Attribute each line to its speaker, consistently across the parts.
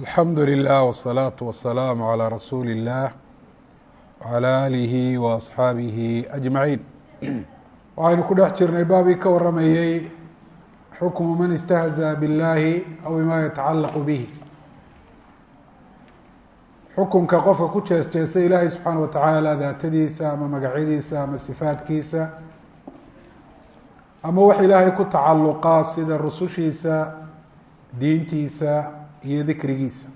Speaker 1: alxamdu لله wsalaatu والسلام على rasuuli الله وعلى آله wa أجمعين ajmaciin waxaynu ku dhex jirnay baabii ka waramayey xukmu man istahza biاllaahi aw bima yatacalaqu bihi. Xukunka qofka ku jees jeesa ilaahay subxaana wa tacaala daatadiisa ama magacyadiisa ama sifaadkiisa ama wax ilaahay ku tacalluqa sida rusushiisa diintiisa iyo dikrigiisa.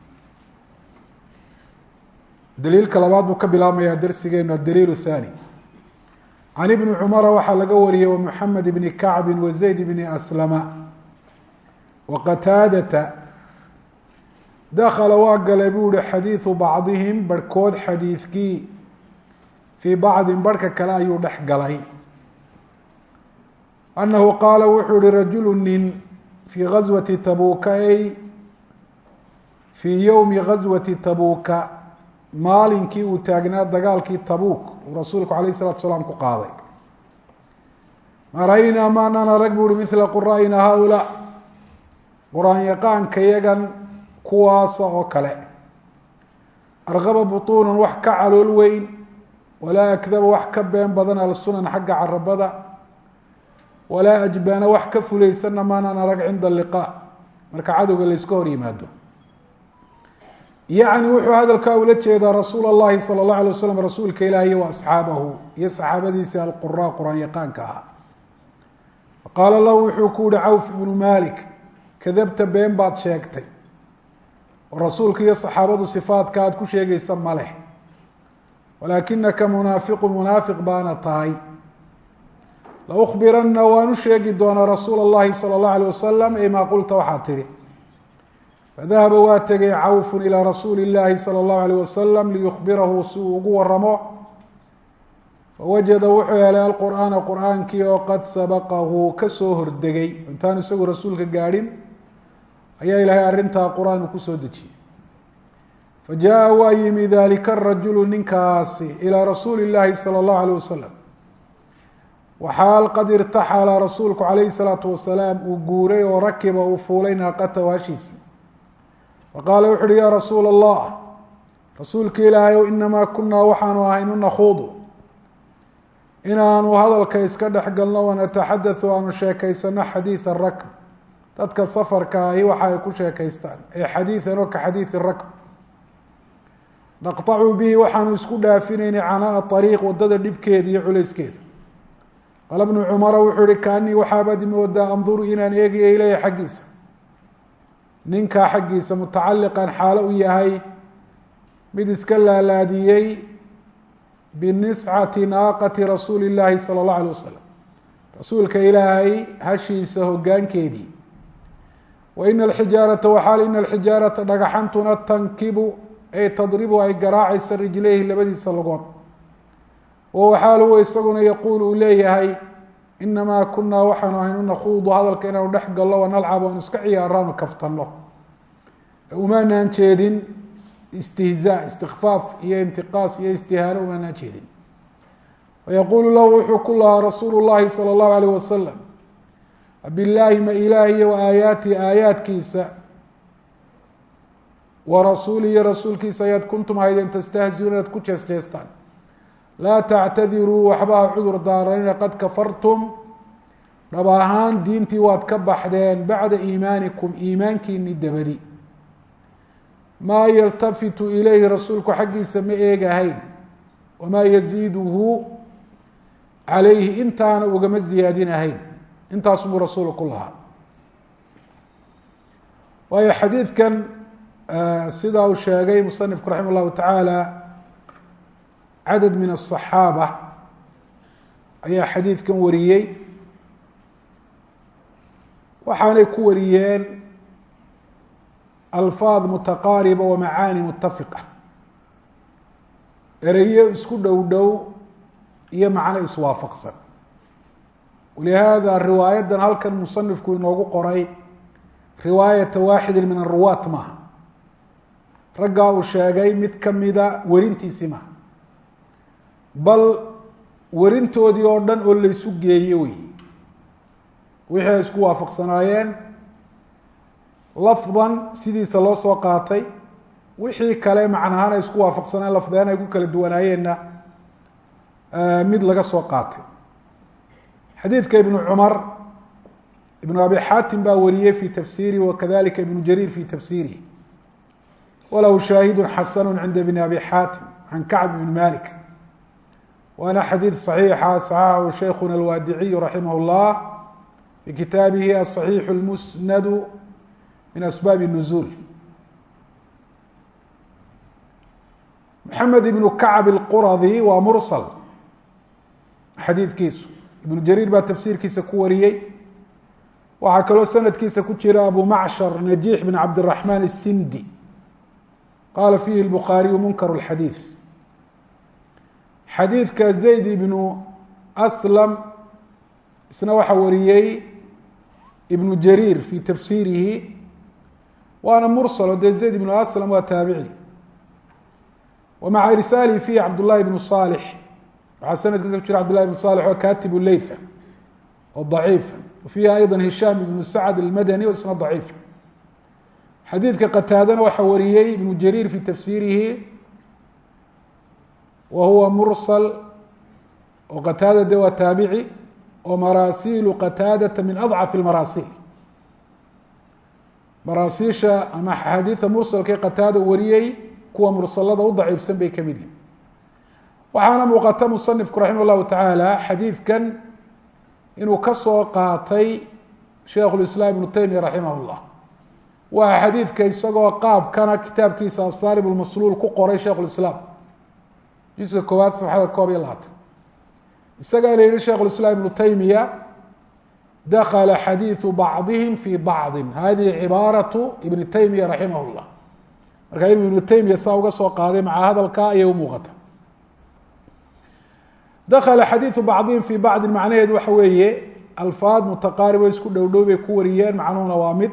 Speaker 1: Daliilka labaad buu ka bilaabmayaa darsigeenu adaliil الthani can ibni cumara waxaa laga wariyey wamuxamed ibni kacbi wazayd bni aslama waqataadata dakala waa galay buu ihi xadiidu bacdihim barhkood xadiidkii fii bacdin barhka kale ayuu dhex galay. Anahu qaala wuxuu ihi rajulu nin fii gaswati tabuuka ay fii yowmi gaswati tabuuka maalinkii uu taagnaa dagaalkii tabuuk uu rasuulku alayh isalatu salaam ku qaaday. Maraynaa maanaan arag bu uhi mila quraa'ina haaulaa. Qur'aan yaqaanka yagan kuwaasa oo kale. Arqaba butuunan wax ka calool weyn walaa akdaba wax ka been badan alsunan xagga carabada walaa ajbaana wax ka fulaysanna maanaan arag cinda liqaa. Marka cadowga layska hor yimaado yacni wuxuu hadalkaa ula jeedaa rasuul allahi sala allah alay waslam rasuulka ilaahi wa asxaabahu iyo saxaabadiisa alquraa qur'aan yaqaanka ahaa faqaala lahu wuxuu ku yihi cawf ibnu malik kadabta been baad sheegtay. Oo rasuulka iyo saxaabadu sifaadka aad ku sheegaysa ma leh. Walaakinaka munaafiqu munaafiq baana tahay. La ukhbiranna waan u sheegi doonaa rasuula allahi sala allah alay wasalam maa qulta waxaad tidhi fadahaba waa tegay cawfu ilىa rasuuli اllahi salى اllahu alيh wasalam liyukhbirahu si uu ugu waramo fawajada wuxuu helay alqur'aana qur'aankii oo qad sabaqahu kasoo hordegay intaan isagu rasuulka gaadhin ayaa ilaahay arrintaa qur-aan uu kusoo dejiyey fajaءa waa yimi dalika rajulu ninkaasi ilىa rasuuli اllahi salى اllahu alيh wasalam waxaal qad irtaxala rasuulku calayhi salaatu wasalaam uu guuray oo rakiba uu fuulay naaqata waashiisa faqaala wuxu uhi yaa rasuula allah rasuulka ilaahay ow inamaa kunaa waxaanu ahaynu nakhuudu inaanu hadalka iska dhex galno wanataxadatu aanu sheekaysano xadiida rakb dadka safarka ahi waxa ay ku sheekaystaan ee xadiidan oo ka xadiidi rakb naqطacu bihi waxaanu isku dhaafinaynay canaa ariiq waddada dhibkeeda iyo culayskeeda qaala bnu cumara wuxuu ihi kaanii waxaabad moodaa anduru inaan eegayo ileyha xaggiisa ninkaa xaggiisa mutacaliqan xaalo u yahay mid iska laalaadiyey biniscati naaqati rasuuli illaahi sala allahu alay wasalam rasuulka ilaahay hashiisa hoggaankeedii. Wa ina alxijaarata waxaal ina alxijaarata dhagaxantuna tankibu ee tadribu ay garaacaysa rijlayhi labadiisa logood wa waxaaluwa isaguna yaquul uu leeyahay inamaa kunaa waxaanu ahaynu nakhuudu hadalka inaanu dhex gallo wanalcab aanu iska ciyaaraanu kaftanno umaanaan jeedin istihzaa istikfaaf iyo intiqaas iyo istihaano umaanaan jeedin fayaquulu lahu wuxuu ku lahaa rasuulu llahi salى اllahu alayh wasalam bilaahi ma ilaahiy wa aayaati aayaadkiisa wa rasuuli iyo rasuulkiisa ayaad kuntum haydeen tastahziuun inaad ku jees jeestaan laa tactadiruu waxba cudur daaranina qad kafartum. Dhab ahaan diintii waad ka baxdeen bacda iimaanikum iimaankiini dabadi. Maa yaltafitu ilayhi rasuulku xaggiisa ma eegahayn. Wamaa yaziiduhu calayhi intaana ugama ziyaadinahayn intaasubuu rasuulu ku lahaa. Waayo xadiidkan sidaa uu sheegay musanifku raxima llahu cadad min aلصaxaaba ayaa xadiidkan wariyey. Waxaanay ku wariyeen alfaad mutaqaariba wa macaani mutafiqa ereyo isku dhow dhow iyo macno iswaafaqsan. Walihaada riwaayadan halkan musanifku inoogu qoray riwaayata waaxidi min aruwaat maaha. Raggaa uu sheegay mid kamida werintiisii maha bal werintoodii oo dhan oo laysu geeye wey. Wixii ay isku waafaqsanaayeen lafdan sidiisa loo soo qaatay wixii kale macnahaan ay isku waafaqsaneen lafdeen ay ku kala duwanaayeenna mid laga soo qaatay. Xadiidka ibnu cumar ibnu abi xaatim baa wariyey fi tafsirihi wakadalika ibnu jariir fi tafsirihi walahu shaahidu xasanu cinda bni abi xaatim can kacb ibn malik waana xadiid صaxiixa صaxaxahu sheikhuna alwaadiciyu raximah اllah fi kitaabihi aصaxiixu اlmusnadu min asbaabi الnuzuul maxamed ibnu kacb اlquradi waa mursal xadiidkiisu ibnu jariir baa tafsiirkiisa ku wariyey waxaa kaloo sanadkiisa ku jira abu macshar najiix bn cabdiraxmaan الsindi qaala fiihi اlbukhaariyu munkar اlxadiid xadiidka zayd ibnu aslam isna waxaa wariyey ibnu jariir fi tafsiirihi waana mursal oo dee zayd ibnu aslam waa taabici. Wa maca irsaalihi fiihi cabdullahi ibnu salix waxaa sanadkiisa ku jira cabdullahi ibnu salix oo katibu leyfa oo daciifa wa fiihi ayضa hishaam ibnu sacd almadani oo isna daciifa xadiidka qataadana waxaa wariyey ibnu jariir fi tafsiirihi wa huwa mursal oo qataada de waa taabici oo maraasiilu qataadata min adcaf اlmaraasiil maraasiisha ama axaadiida mursalka qataada wariyey kuwa mursalada u daciifsan bay ka mid yihiin waxaana muuqata musanifku raximah llahu tacaala xadiidkan inuu ka soo qaatay sheikh lislaam ibnu taymiya raximah llah waa xadiidka isagoo qaabkana kitaabkiisa asaarib lmasluul ku qoray sheikh lislaam jiska koowaad safxada koob iyo labaatan isagaana yihi sheikh lislaam ibnu taymiya dakla xadiiثu bacضihim fi bacضi hadihi cibaaraةu ibni taymiya raximah اllah marka inuu ibnu taymiya saa uga soo qaaday maca hadalka ayay umuuqata dakla xadiiثu bacضihim fi bacdi macnaheedu waxa weeye alfaad mutaqaarib o isku dhow dhow bay ku wariyeen macnuhuna waa mid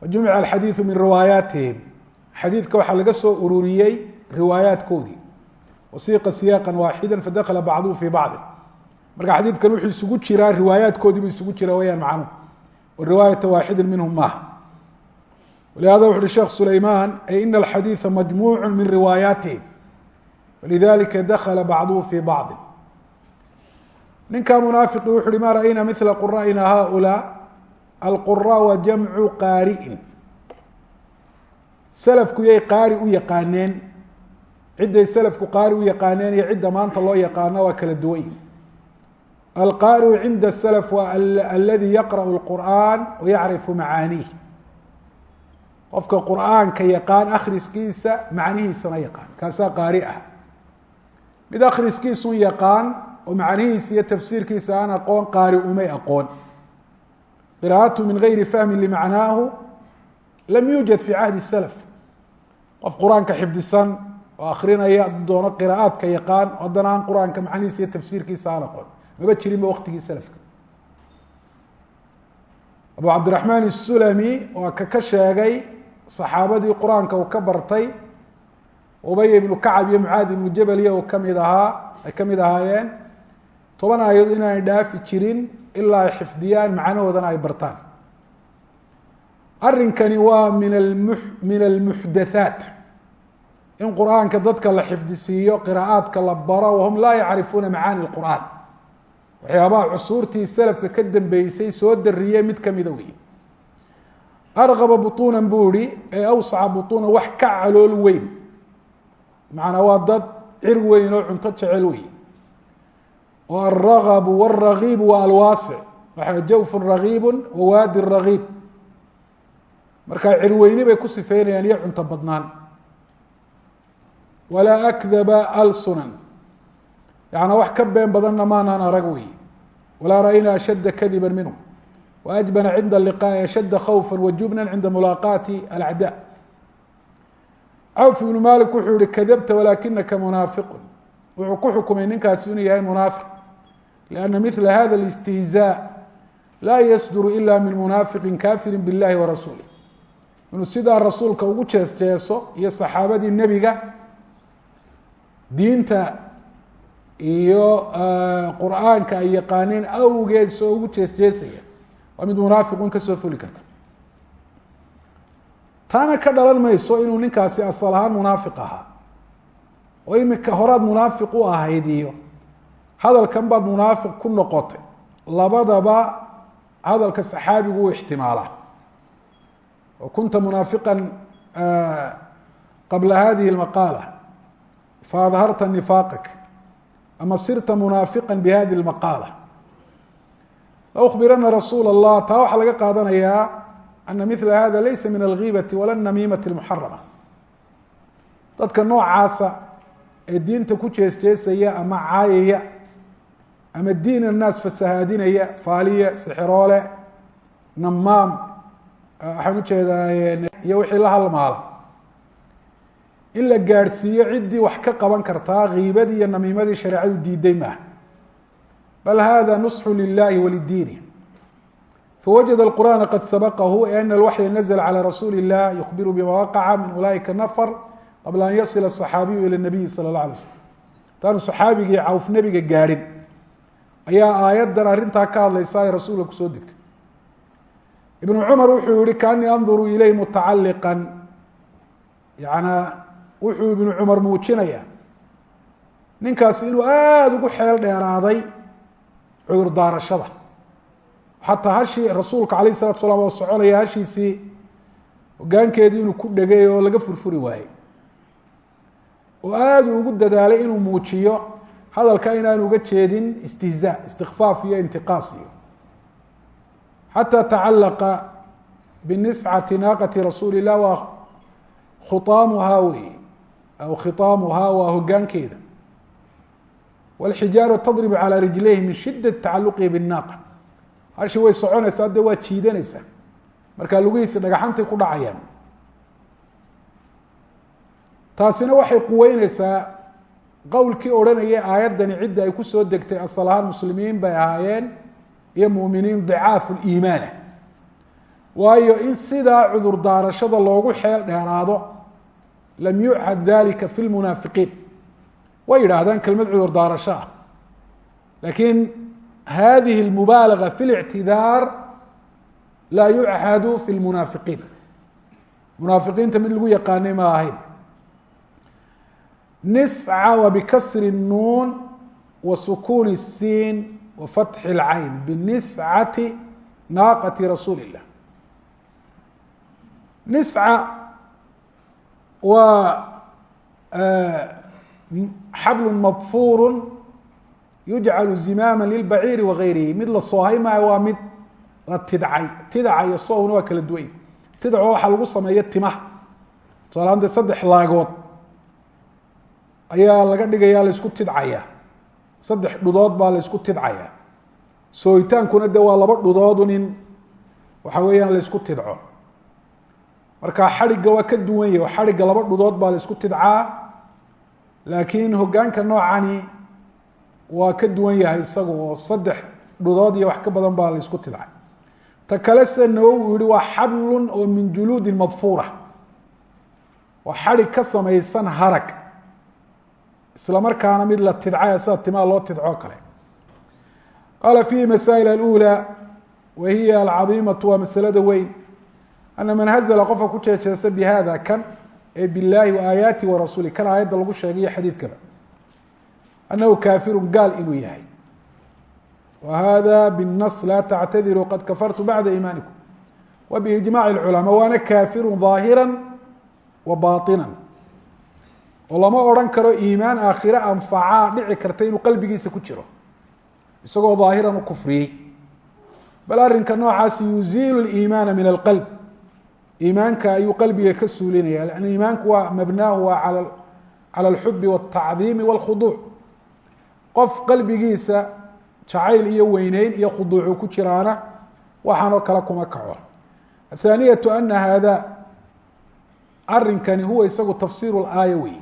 Speaker 1: fajumica alxadiiثu min riwaayaatihim xadiidka waxaa laga soo ururiyey riwaayaatkoodii wasiqa siyaaqa waaxida fadakla bacduhu fi bacdi marka xadiidkan wuxuu isugu jiraa riwaayaatkoodii buu isugu jiraa weyaan macnuhu. Riwaayata waaxidi minhum maaha walihada wuxu uhi sheekh sulayman ay ina alxadiida majmuucu min riwaayaatihim walidalika dakla bacduhu fi bacdi ninka munaafiqi wuxu uhi ma ra'ayna mila qura'ina haulaa alqura wa jamcu qaari'in. Salafku yay qaari u yaqaaneen cidday salafku qaari u yaqaaneen iyo cidda maanta loo yaqaano waa kala duwan. Yihin alqaariu cinda salaf waa aladi yaqra'u lqur'an wayacrifu macaaniih qofka qur'aanka yaqaan akhriskiisa macnihiisana yaqaan. Kaasaa qaari ah. Mid akhriskiisun yaqaan oo macnihiisa iyo tafsiirkiisa aan aqoon qaari umay aqoon. Qira'atu min gayri fahmin limacnaahu lam yuujad fi cahdi salaf. Qof qur'aanka xifdisan oo akrinaya doono qira'aadka yaqaan haddana aan qur'aanka macnihiisa iyo tafsiirkiisa aan aqoon. Maba jirinba waqtigii salafka. Abu cabdiraxmaan isulami waa ka ka sheegay saxaabadii qur'aanka uu ka bartay ubay ibnu kacab iyo mucaad ibnu jabal iyo ka mid ahaa ay ka mid ahaayeen toban aayadood inaanay dhaafi jirin ilaa ay xifdiyaan macnahoodana ay bartaan. Arrinkani waa min min almuxdathaat in qur'aanka dadka la xifdisiiyo qira'aadka la baro wahum laa yacrifuuna macaani lqur'aan waxyaabaha cusuurtii salafka ka dambeysay soo dariyey mid kamida wey arqaba butuunan buu ihi ee awsaca butuunan wax ka calool weyn. Macnaa waa dad cir weyn oo cunto jecel wey oo alragabu wاragiibu waa alwaasic waxaa jawfun ragiibu wa waadi ragiib markaa cirweyni bay ku sifeynayaan iyo cunto badnaan walaa akdaba alsunan. Yacanaa wax ka been badanna maanaan arag wey walaa ra'ayna ashadda kadiba minhu. Waajbana cinda liqaa'i ashadda khawfa wajubnan cinda mulaaqaati alacdaa. Cawf ibnu malik wuxuu yihi kadabta walaakinaka munaafiqun. Wuxuu ku xukumay ninkaasi inuu yahay munaafiq lianna midla hada alistihzaa laa yasduru ila min munaafiqin kafirin biاllahi wa rasuulih inuu sidaa rasuulka ugu jees iyo saxaabadii nebiga diinta iyo qur'aanka ay yaqaaneen awgeed soo ugu jees jeesaya waa mid munaafiqun ka soo fuli karta. Taana ka dhalan mayso inuu ninkaasi asal ahaan munaafiq ahaa. Oo imika horaad munaafiq u ahayd iyo hadalkan baad munaafiq ku noqotay. Labadaba hadalka saxaabigu u ixtimaalaa. Oo kunta munaafiqan qabla hadihi اlmaqaala faadharta nifaaqak ama sirta munaafiqa bihadi lmaqaala la khbirana rasuula allah taa waxaa laga qaadanayaa ana mila hada laysa min alghiibati wala namiimati lmuxarama dadka noocaasa ee diinta ku jeesjeesaya ama caayaya ama diin annaas fasahaadinaya faaliye sixiroole namaam waxaan u jeedaa iyo wixii la halmaala in la gaadhsiiyo ciddii wax ka qaban kartaa kiibadii iyo namiimadii shareecadu diiday maaha bal hada nusxu lilahi walidiini fawajada اqur'ana qad sabaqahu e ana alwaxya nazla calى rasuuli الlah yukhbiru bima waqaca min ulaئika nafr qabla an yasila الصaxaabiyu ilى الnabiyi salى اlه alay slm intaanu saxaabigii cawf nebiga gaadhin ayaa aayaddan arrintaa ka hadlaysa ay rasuulka kusoo degtay ibnu cumar wuxuu yihi kaanii anduru ilayh mutacaliqan yana wuxuu ibnu cumar muujinaya ninkaasi inuu aada ugu xeel dheeraaday cudur daarashada. Xataa hashii rasuulka alayh salatu salaam oo soconaya hashiisii hogaankeedii inuu ku dhegay oo laga furfuri waayey. Oo aad uu ugu dadaalay inuu muujiyo hadalka inaan uga jeedin istihzaa istikfaaf iyo intiqaas iyo. Xataa tacalaqa biniscati naaqati rasuuli lah waa khutaamuhaa weeye aw khitaamuhaa waa hogaankeeda wاlxijaaru tadrib calى rijlayhi min shidaة tacaluqihi bالnaaqa hashi way soconaysaa de waa jiidanaysaa markaa lugihiisi dhagaxantay ku dhacayaan taasina waxay quweyneysaa qowlkii odhanayay aayaddani cidda ay kusoo degtay asal ahaan muslimiin bay ahaayeen iyo muminiin dicaafu liimaana waayo in sidaa cudur daarashada loogu xeel dheeraado lam yuchad dalika fi lmunaafiqiin way yidhaahdaan kelmad cudur daarasho ah laakiin hadihi اlmubaalaga fi اlictidaar laa yuchadu fi lmunaafiqiin munaafiqiinta mid lagu yaqaanay ma ahayn nisca wa bikasri الnuun wa sukuuni الsiin wa fatxi اlcayn biniscati naaqati rasuuli الlah nisca waa xablu madfuuru yujcalu zimaama lilbaciiri wagayrihi mid la soohay waa mid la tidcay. Tidaca iyo waa kala duwany tidco waxaa lagu sameeya timaha tusaalahaan dee saddex laagood ayaa laga dhigaya laysku tidcaya saddex dhudood baa laysku tidcaya soohitaankuna de waa laba dhudoodun in waxa weeyaan laysku tidco marka xadhigga waa ka duwan yahi xadhigga laba dhudood baa laysku tidcaa. Laakiin hogaanka noocani waa ka duwan yahay isaga oo saddex dhudood iyo wax ka badan baa laysku tidcay ta kale sida nawowi yihi waa xablun oo min juluudin madfuura waa xadhig ka samaysan harag. Isla markaana mid la tidcay sida timaa loo tidcoo kale. Qaala fiihi masaa'il alأulى wa hiya alcadiimatu waa masalada weyn ana man hazla qofka ku jeejeensa bihada kan ee billaahi wa aayaati wa rasuuli kan aayadda lagu sheegayo xadiidkaba anahu kaafirun gaal inuu yahay wa hada binas laa tactadiruu qad kafartu bacda iimaanikum wa biijmaci lculamaa waana kaafirun daahira wa baطinan oo lama odhan karo iimaan aakhire anfacaa dhici karta inuu qalbigiisa ku jiro isagoo daahiran u kufriyey bal arrinka noocaasi yuziilu اliimaana min alqalb iimaanka ayuu qalbiga ka suulinaya lan iimaanku waa mabnaahu waa al cala alxubi wاltacdiimi wاlkhuduuc qof qalbigiisa jacayl iyo weyneyn iyo khuduucu ku jiraana waxaanoo kale kuma kaco. Athaaniyatu ana haada arrinkani huwa isagu tafsiiru laaya wey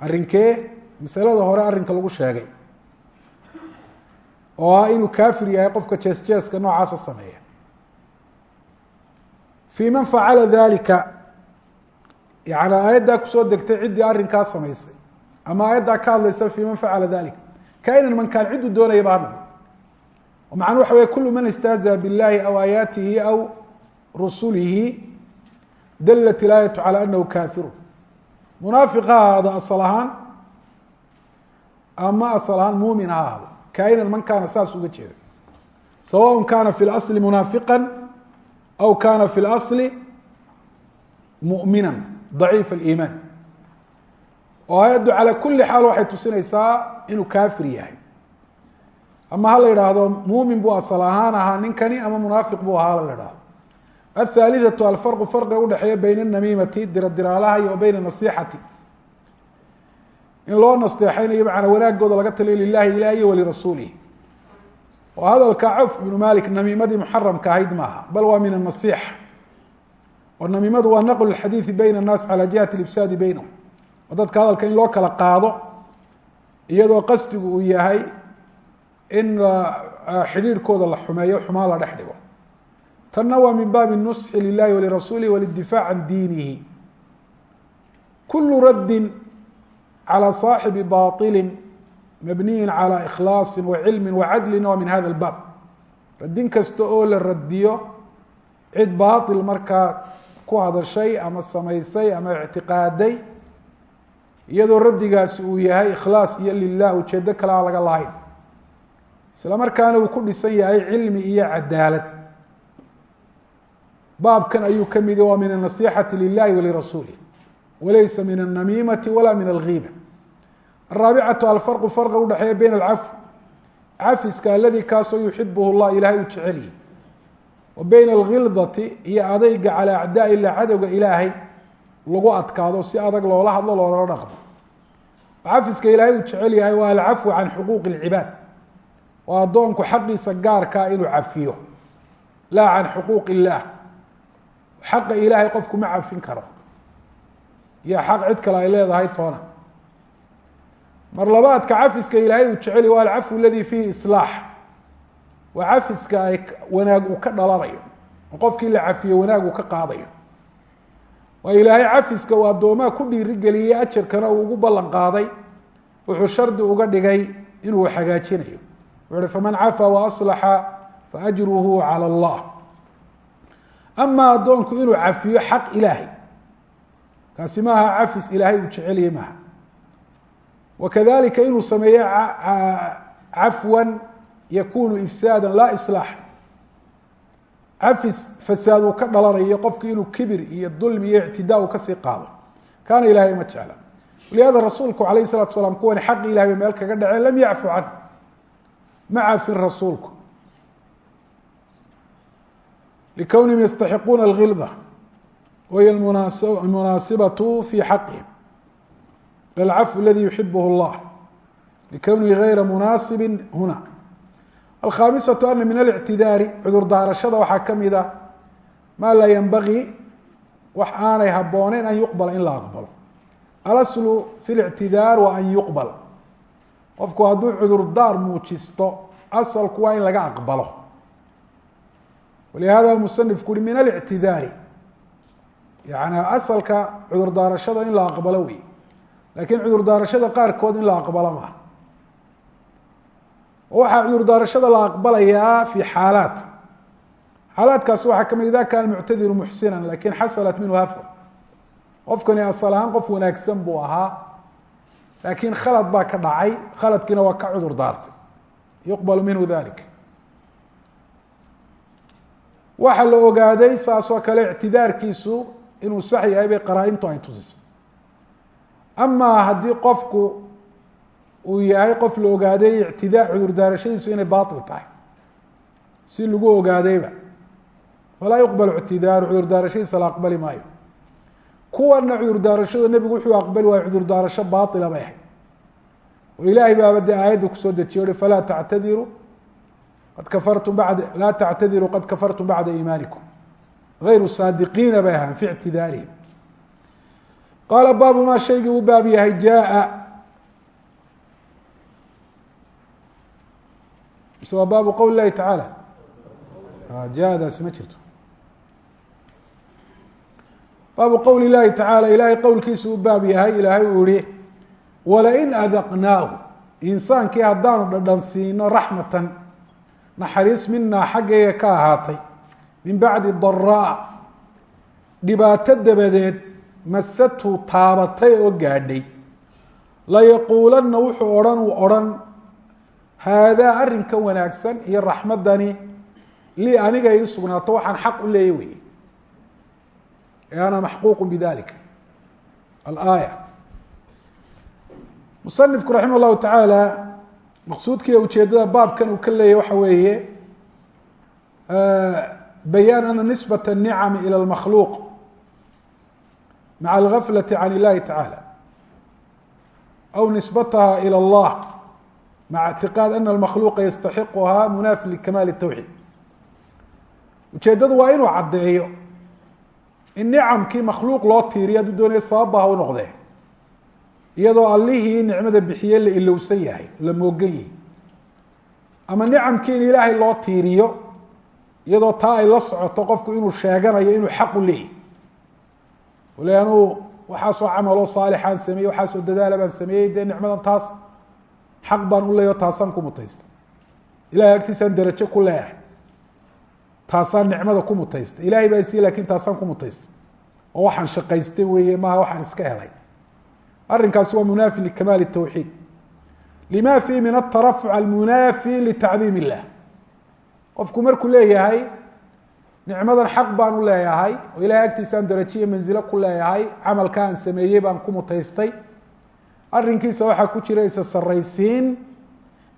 Speaker 1: arrinkee masalada hore arrinka lagu sheegay oo ah inuu kaafir yahay qofka jees jeeska noocaasa sameeya fii man facala dalika yani aayaddaa kusoo degtay ciddii arrinkaa samaysay ama aayaddaa ka hadlaysa fii man facala dalika kainan mankaan cidduu doonaya ba ha noqdo oo macnuu waxa wey kulu man istahzaa biاllahi aw aayaatihi aw rusulihi dalat ilaayatu calى anahu kafiru munaafiq ha ahaado asal ahaan ama asal ahaan muumin ha ahaado kainan man kaana saas uga jeeda sawaء kana fi اlasli munaafiqa aw kana fi اlasli muؤmina ضaciif اliimaan oo aayaddu calى kuli xaal waxay tusinaysaa inuu kafir yahay ama ha la yidhaahdo muumin buu asal ahaan ahaa ninkani ama munaafiq buu ahaa la idhahdo aلثالثة alfarqu farqiga udhexeeya bayna الnamiimati diradiraalaha iyo bayna النaصيxati in loo nasteexaynayo macnaa wanaagooda laga taliyo lilahi ilah iyo walirasuulihi oo hadalka cawf ibnu malik namiimadii muxaramka ahayd maaha bal waa min anasiix oo namiimadu waa naqlu xadiidi bayna annaas cala jihati ifsaadi baynahum oo dadka hadalka in loo kala qaado iyadoo qasdigu uu yahay in ah, xidhiirhkooda la xumeeyo xumaan la dhex dhigo. Tanna waa min baabi nusxi lilahi walirasuulih wlidifaac can diinihi. Kulu raddin calى saaxibi bailin mabniyi calى ikhlaasi wacilmi wacadlin waa min hada اlbaab radin kasta oo la radiyo cid baaطil markaa ku hadashay ama samaysay ama ictiqaaday iyadoo raddigaasi uu yahay ikhlaas iyo lilah ujeedo kale aan laga lahayn isla markaana uu ku dhisan yahay cilmi iyo cadaalad baabkan ayuu ka mid waa min النaصيxaةi lilahi walirasuulih walaysa min الnamiimati wala min اlgiiba araabicatu alfarqu farqa udhaxeeya bayna alcafwi cafiska aladii kaasoo yuxibuhu llah ilaahay uu jecelyi wa bayna alkhildati iyo adayga calaa acdaa ilaa cadowga ilaahay lagu adkaado si adag loola hadlo loolala dhaqmo cafiska ilaahay uu jecel yahay waa alcafwu can xuquuqi اlcibaad waa addoonku xaqiisa gaarkaa ah inuu cafiyo laa can xuquuq illaah xaqa ilaahay qofku ma cafin karo. Iyo xaq cid kale ay leedahay toona mar labaadka cafiska ilaahay uu jecel waa alcafw aladi fiihi islaax. Waa cafiska ay wanaag uu ka dhalanayo. Qofkii la cafiyo wanaag uu ka qaadayo. Waa ilaahay cafiska uu addoomaha ku dhiirigeliyey ajarkana uu ugu ballan qaaday. Wuxuu shardi uga dhigay inuu hagaajinayo. Wuxu uhi faman cafaa waaslaxa faajruhu calى اllah ama addoonku inuu cafiyo xaq ilaahay. Kaasi maaha cafis ilaahay uu jeceliyey maaha wakadalika inuu sameeyo cafwan yakunu ifsaada laa islaax cafis fasaad uu ka dhalanayo qofku inuu kibir iyo dulmi iyo ictidaa uu ka sii qaado kaana ilahay ma jecla walihada rasuulku alayh salatu salaam kuwani xaqi ilahay meel kaga dhaceen lam yacfu canhu ma cafin rasuulku likawnihim yastaxiquuna alghilda wahiy munaasibatu fi xaqihim alcafw aladi yuxibh اllah likownihi gayra munaasibi huna alkhaamisaةu ana min alictidaari cudur daarashada waxaa kamida maa laa yanbagii wax aanay habooneyn an yuqbala in la aqbalo alaslu fi اlictidaar wa an yuqbal qofku hadduu cudurdaar muujisto asalku waa in laga aqbalo walihada musanifku uhi min alictidaari yani asalka cudur daarashada in la aqbalo wey laakiin cudur daarashada qaarkood in la aqbalo maaha. Waxaa cudur daarashada la aqbalayaa fi xaalaat xaalaadkaas waxaa ka mid ida kana muctadiru muxsina laakiin xasalat minhu hafwa qofkani asal ahaan qof wanaagsan buu ahaa laakiin khalad baa ka dhacay khaladkiina waa ka cudur daartay yuqbalu minhu dalik waxaa la ogaaday saasoo kale ictidaarkiisu inuu sax yahay bay qaraa-intu ay tusisay amaa haddii qofku uu yahay qof la ogaaday ictidaa cudur daarashadiisu inay baatil tahay si lagu ogaadayba falaa yuqbal ictidaaru cudur daarashadiisa la aqbali maayo. Kuwana cudur daarashada nebigu wuxuu aqbali waaya cudur daarasho baaila bay ahayd. Oo ilaahay baaba aayadda ku soo dejiye uhi falaa tactadiruu qad kafartum bada laa tactadiruu qad kafartum bacda iimaanikum. Gayru saadiqiina bay ahaan fi ictidaarihim qaala baabu maa shaygii u baab yahay jaaa mise waa baabu qowl lahi tacaala jaadaasi ma jirto baabu qowli lahi tacaala ilaahay qowlkiisu u baab yahay ilaahay uu yihi walain adaqnaahu insaankii haddaanu dhadhan siino raxmatan naxariis minaa xaggayga ka ahaatay min bacdi daraa dhibaato dabadeed masatuu taabatay oo gaadhay. Layaquulanna wuxuu odhan uu odhan haadaa arrinkan wanaagsan iyo raxmaddani lii aniga ii sugnaato waxaan xaq u leeyay wey ee ana maxquuqu bidalik. Alaaya. Musanifku raximah llahu tacaala maqsuudkiiyo ujeeddada baabkan uu ka leeyay waxa weeye bayaan ana nisbat anicami ila lmakhluuq maca algaflati can illahi tacala aw nisbataha ilى اllah maca اctiqaad ana almakhluuqa yastaxiquha munaafi likamaal الtawxiid ujeeddadu waa inuu caddeeyo in nicamkii makhluuq loo tiiriyo hadduu doonaya sababba ha u noqdee iyadoo allihii nicmada bixiye la ilowsan yahay la moogan yihi ama nicamkii in ilaahay loo tiiriyo iyadoo taa ay la socoto qofku inuu sheeganayo inuu xaq u leeyahy le anuu waxaasoo camaloo saalixaan sameeyey waxaasoo dadaala baan sameeyey dee nicmadan taas xaq baan u leeyaho taasaan ku mutaysta ilahay agtiisaan derajo ku leeyahay. Taasaan nicmada ku mutaysta ilahay baa isii laakiin taasaan ku mutaysta oo waxaan shaqaystay weeye maaha waxaan iska helay. Arrinkaasi waa munaafi likamaal الtawxiid lima fii min atarafuc almunaafi litacdiim illah qofku markuu leeyahay nicmadan xaq baan u leeyahay oo ilahay agtiisaan darajiyo manzilo ku leeyahay camalka aan sameeyey baan ku mutaystay. Arrinkiisa waxaa ku jira isa saraysiin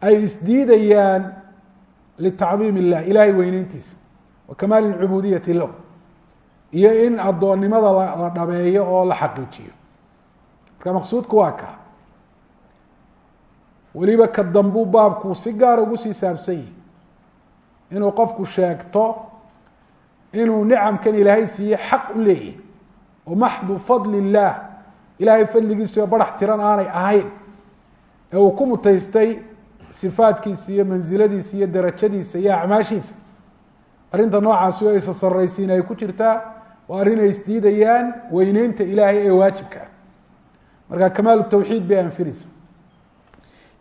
Speaker 1: ay isdiidayaan litacdiim illah ilahay weyneyntiisa wa kamaali lcubudiyati lahu iyo in addoonnimada la dhabeeyo oo la xaqiijiyo. Marka maqsuudku waa ka weliba ka dambuu baabku si gaara ugu sii saabsan yihi inuu qofku sheegto inuu nicamkan ilaahay siiye xaq u leeyahy oo maxdu fadli illaah ilaahay fadligiisa barax tiran aanay ahayn. Ee uu ku mutaystay sifaadkiisa iyo mansiladiisa iyo darajadiisa iyo acmaashiisa. Arrinta noocaasi oo isa ay ku jirtaa waa arrin ay isdiidayaan weyneynta ilaahay ee waajibka ah. Marka kamaal tawxiid bay anfinaysa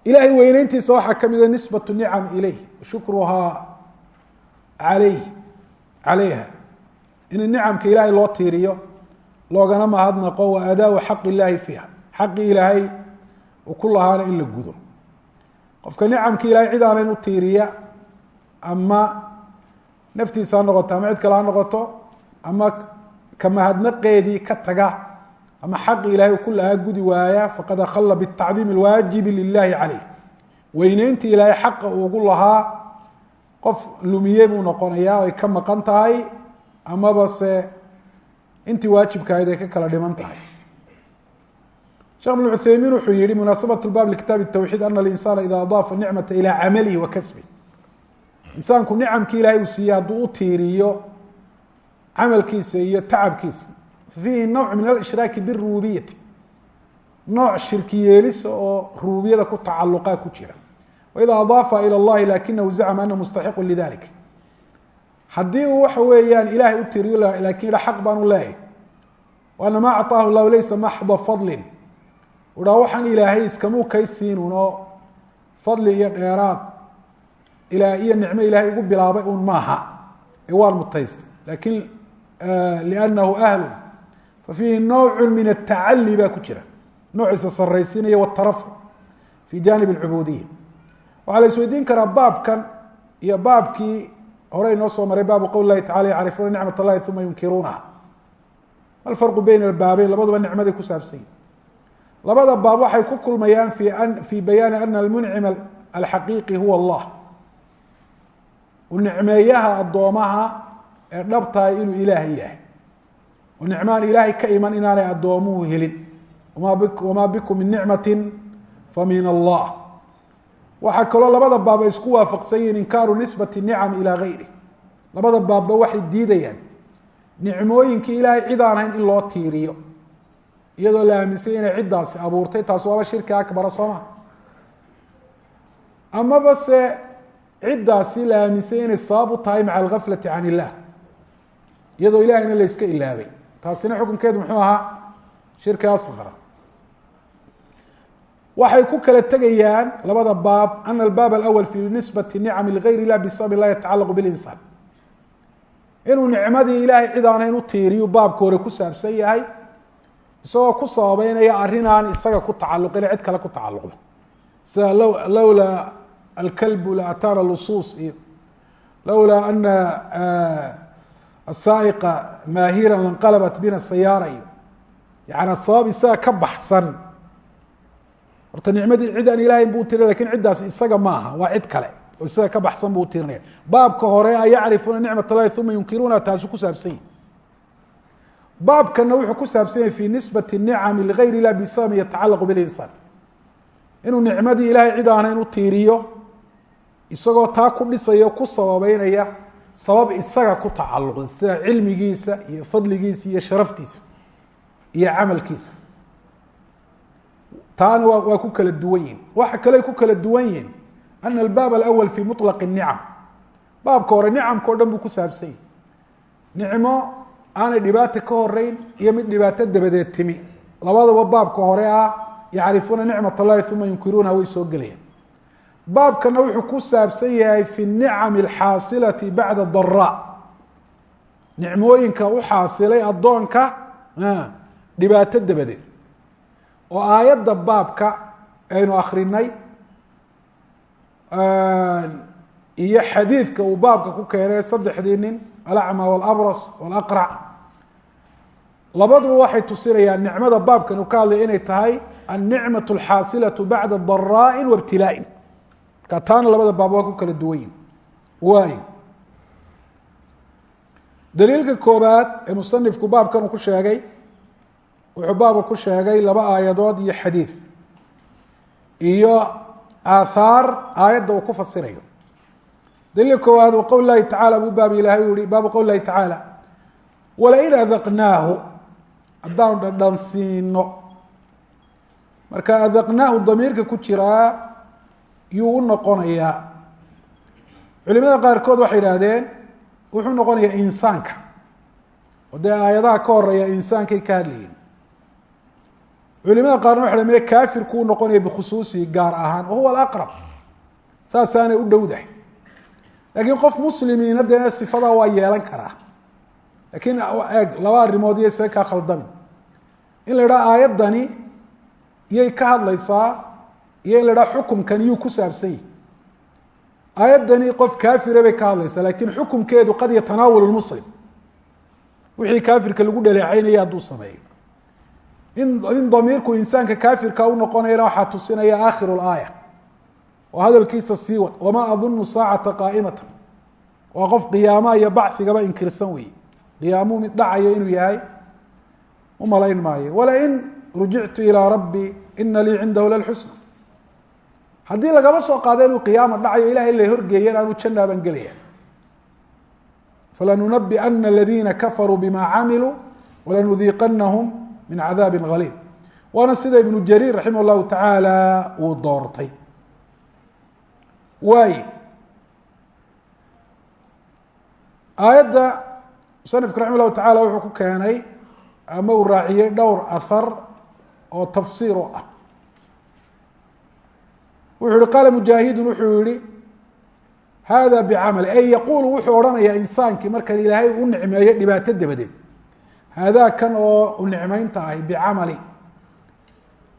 Speaker 1: ilahay weyneyntiisa waxaa ka mida nisbat nicam ilayh shukruhaa alayh calayha in nicamka ilaahay loo tiiriyo loogana mahadnaqo wa adaau xaq illaahi fiiha xaqii ilaahay uu ku lahaana in la gudo qofka nicamka ilahay cid aanayn u tiiriya ama naftiisa ha noqoto ama cid kale ha noqoto ama ka mahadnaqeedii ka taga ama xaqi ilahay ku lahaa gudi waaya faqad akhalla bitacdiim alwaajibi lilahi caleyh weyneyntii ilaahay qof lumiye buu noqonayaa ay ka maqan tahay amaba intii waajibka ahayd ay ka kala dhiman tahay. Shekh bn cuthaymiin wuxuu yihi munaasabat baab likitaab tawxiid ana alinsana ida adaafa nicmata ilaa camalihi wa kasbi insaanku nicamkii ilahay uu siiyey hadduu u tiiriyo camalkiisa iyo tacabkiisa fiihi nawc min alishraaki birububiyati nooc shirki oo rububiyada ku tacaluqa ku jira waida adaafa ilى اllahi lakinahu zacma ana mustaxiqu lidalik haddii uu waxa weeyaan ilahay u tiriyo lakin ha xaq baan u leeyahy ana ma acطaahu llahu laysa maxda fadlin uhaa waxaan ilaahay iskamuu kay siinun oo fadli iyo dheeraad ila iyo nicmo ilahay ugu bilaabay un maaha ee waan mutaystay lakin lأnahu ahlu fafiihi nawc min الtacali baa ku jira noociisa saraysiinaya wاtarafuc fi janib اlcubuudiya waxaa la isweydiin karaa baabkan iyo baabkii hore inoo soo maray baabu qowl lahi tacala yacrifuuna nicmat اllahi uma yunkiruunaha ma bayna albaabeyn labaduba nicmaday ku saabsan. Yihin labada baab waxay ku kulmayaan fi fi bayaani ana almuncim alxaqiiqi huwa allah. Nicmeeyaha addoomaha ee dhabtahay inuu ilaahay yahay. Oo nicmaan ilaahay ka iman inaanay addoomuhu helin. Wamaa bikum min nicmati famin allah waxaa kaloo labada baab ay isku waafaqsan yihiin inkaaru nisbati nicam ilaa gayri. Labada baabba waxay diidayaan. Nicmooyinkii ilaahay cid aan in loo tiiriyo. Iyadoo la aaminsanya inay ciddaasi abuurtay taas waaba shirki akbara sooma amaba se ciddaasi la aaminsanya inay sabab u tahay maca algaflati can illah. Iyadoo ilahayna la yska ilaabay. Taasina xukunkeedu muxuu ahaa shirki asqara waxay ku kala tegayaan labada baab ana albaab alawal fi nisbati nicam ligayr illah bisabab la yatacalaqu bilinsaan. Inuu nicmadii ilaahay cid aanayn u tiiriyu baabka hore ku saabsan yahay isagoo ku sababeynaya arrin isaga ku tacalluqin cid kale ku tacalluqda sida low lowlaa alkalbu la ataana lusuus iyo lowlaa ana asaa'iqa maahiran lanqalabat bina sayaara iyo yaani sabab isaga ka baxsan horta nicmadii cid aan ilahayn buu tirinaya laakiin ciddaas isaga maaha. Waa cid kale oo isaga ka baxsan buu tirinaya baabka hore a yacrifuuna nicmat allahi uma yunkiruuna taasu ku saabsan yahi baabkana wuxuu ku saabsan yahay fi nisbati nicami ligayr ilah bisababin yatacalaqu bilinsaan inuu nicmadii ilahay cid aanayn u tiiriyo isagoo taa ku dhisaya ku sababeynaya sabab isaga ku tacalluqda sida cilmigiisa iyo fadligiisa iyo sharaftiisa iyo camalkiisa taana waa waa ku kala duwan yihin waxa kale ku kala duwan yihin ana albaab alawal fi muطlaq الnicam baabka hore nicamka o dhan buu ku saabsan yahi nicmo aanay dhibaato ka horeyn iyo mid dhibaato dabadeed timi labadaba baabka hore ah yacrifuuna nicmat اllahi uma yunkiruunaha way soo gelayaan baabkana wuxuu ku saabsan yahay fi nicam alxaasilati bacda daraa nicmooyinka u xaasilay addoonka dhibaato dabadeed oo aayadda baabka aynu akrinay iyo xadiidka uu baabka ku keenay saddexdii nin alacma walabras walaqrac labaduba waxay tusinayaan nicmada baabkan u ka hadlay inay tahay annicmaة alxaasilatu bacda daraaءi waibtilaain marka taana labada baab waa ku kala duwanyihin waayo. Daliilka koobaad ee musanifku baabkan uu ku sheegay wuxuu baabka ku sheegay laba aayadood iyo xadiid iyo aathaar aayadda uu ku fasirayo daliilka koowaad wa qowl lahi tacala buu baab ilahay u yihi baabu qowl lahi tacaala walain adaqnaahu haddaanu dhadhan siino. Marka adaqnaahu damiirka ku jiraa yuu u noqonayaa. Culimada qaarkood waxay idhaahdeen wuxuu noqonayaa insaanka. Oo dee aayadaha ka horreeya insaankay ka hadlayiin culimada qaarna waxa me kaafirku u noqonaya bikhusuusihi gaar ahaan wahuwa alaqrab. Saasaanay u dhowdahay. Laakiin qof muslimiina dee sifadaa waa yeelan karaa. Lakiin eeg laba arrimood iyo see kaa khaldamin in la idhaha aayaddani iyay ka hadlaysaa iyo in la idhaha xukumkan iyuu ku saabsan yihi qof kaafira bay ka hadlaysaa laakiin xukumkeedu qad yatanaawal muslim wixii kaafirka lagu dhaleecaynaya hadduu sameeyo in damiirku insaanka kaafirka u noqonayana waxaa tusinaya aakhiru laaya oo hadalkiisa sii wad. Wamaa adunu saacata qaa'imatan. Waa qof qiyaamaha iyo bacigaba inkirsan weeye. Qiyaamuhu mid dhacayo inuu yahay u malayn maayo. Walain rujictu ilىa rabbi ina lii cindahu lalxusna haddii lagaba soo qaado inuu qiyaama dhacayo ilahay la horgeeyan aanu janaa baan gelaya falanunabiana aladiina kafaruu bima camiluu walanudiiqanahum min cadaabi galiib waana sida ibnu jariir raximah اllahu tacaala uu doortay. Waay aayadda musanifku raxima llahu wuxuu ku keenay ama uu raaciyey dhowr ahar oo tafsiir u ah. Wuxuu yihi qaala mujaahidun wuxuu yihi hada bicamali ey yaquulu wuxuu odhanayaa insaankii markan ilaahay u nicmeeyo dhibaato dabadeed haadaa kan oo u nicmeynta ahi bicamali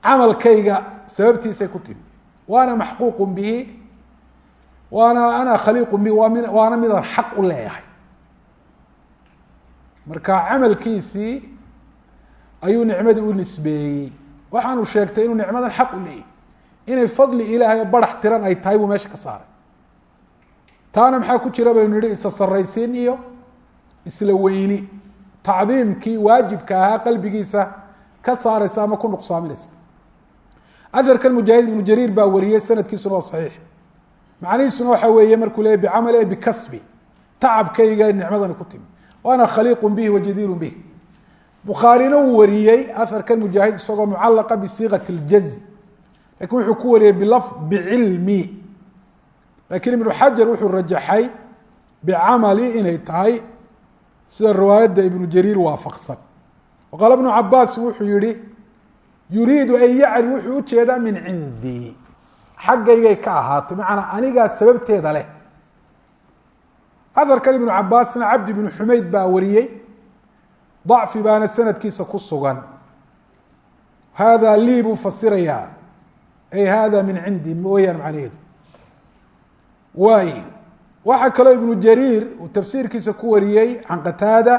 Speaker 1: camalkayga sababtiisay ku timi waana maxquuqu bihi waana ana khaliiqu bihi waa mi waana midaan xaq u leeyahay marka camalkiisii ayuu nicmadii u nisbeeyey waxaanu sheegtay inuu nicmadan xaq u leeyahy inay fadli ilaahay oo barax tiran ay tahay buu meesha ka saaray taana maxaa ku jira baynu nihi isa saraysiin iyo isla weyni tacdiimkii waajibka ahaa qalbigiisa ka saaraysa ama ku nuqsaaminaysa. Aharkan mujaahid ibnu jariir baa wariyey sanadkiisuna waa saxiix. Macnihiisuna waxa weeye markuu leeyay bicamali e bikasbi tacabkayga nicmadani ku timi waana khaliiqu bihi wajadiiru bih bukhaarina uu wariyey aharkan mujaahid isagoo mucalaqa bisiiqati اljazm laakiin wuxuu ku wariyey bilaf bicilmi. Lakiin ibnu xajar wuxuu rajaxay bicamali inay tahay sida riwaayadda ibnu jariir waafaqsan. Waqaala ibnu cabaas wuxuu yihi yuriidu an yacni wuxuu u jeedaa min cindii xaggaygay ka ahaato macanaa anigaa sababteeda leh. Aharkan ibnu cabaasna cabdi bnu xumeyd baa wariyey dacfi baana sanadkiisa ku sugan. Hada lii buu fasirayaa. Ay hada min cindi mooyaan macnaheedu. Waay waxaa kaloo ibnu jariir uu tafsiirkiisa ku wariyey can qataada